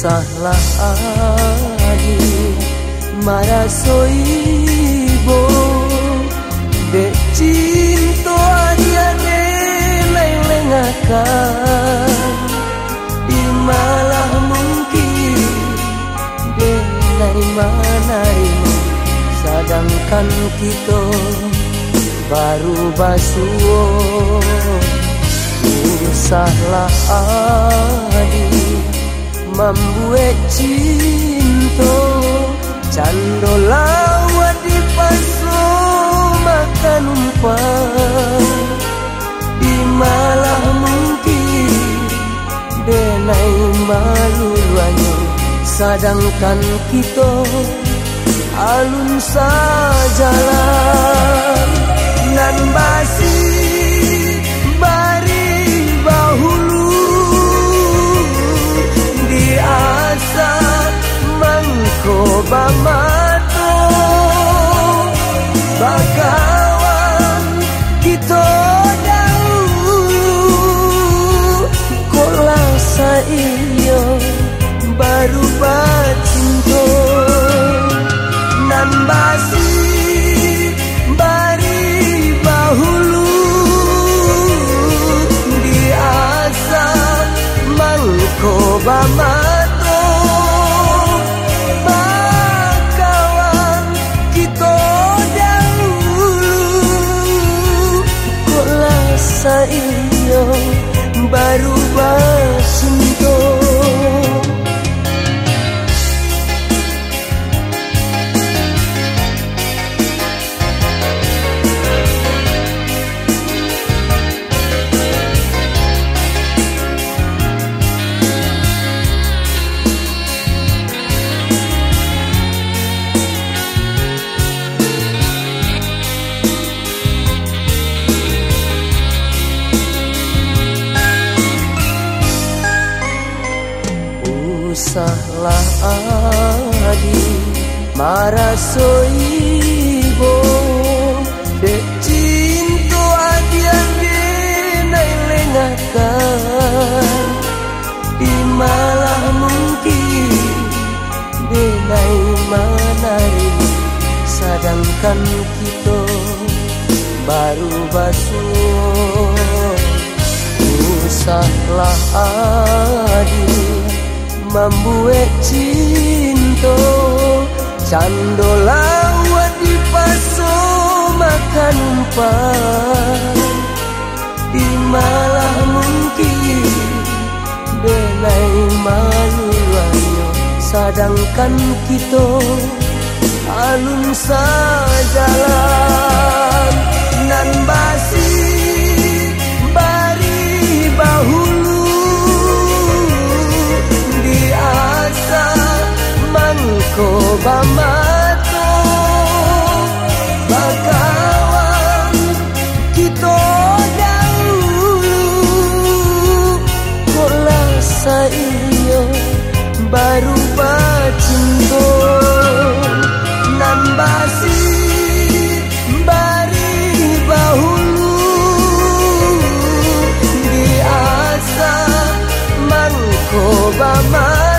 salah adi marasoibo de cinta dia de di malah mungkin de nai manai sedangkan kita baru basuo salah adi membuat cinta. Cando lawa di paso makan umpan di malah mungkin denai malu sedangkan kita alun sajalah bamato bakawan kita dahulu. Kola iyo baru bacinto nan basi bari bahulu. Di asa mangko bamato iyo baru adi. Marasoibo de cinta adian de nai lengakan di malah mungkin de nai manari sedangkan kita baru basuh. Usahlah adi membuat cinta Cando lawat di paso makan umpan Di malah mungkin Denai malu Sedangkan kita alun sajalan Nan bamato bakawan kita dahulu. Kola saiyo baru bacinto nambasi bari bahulu. Di asa mangko bama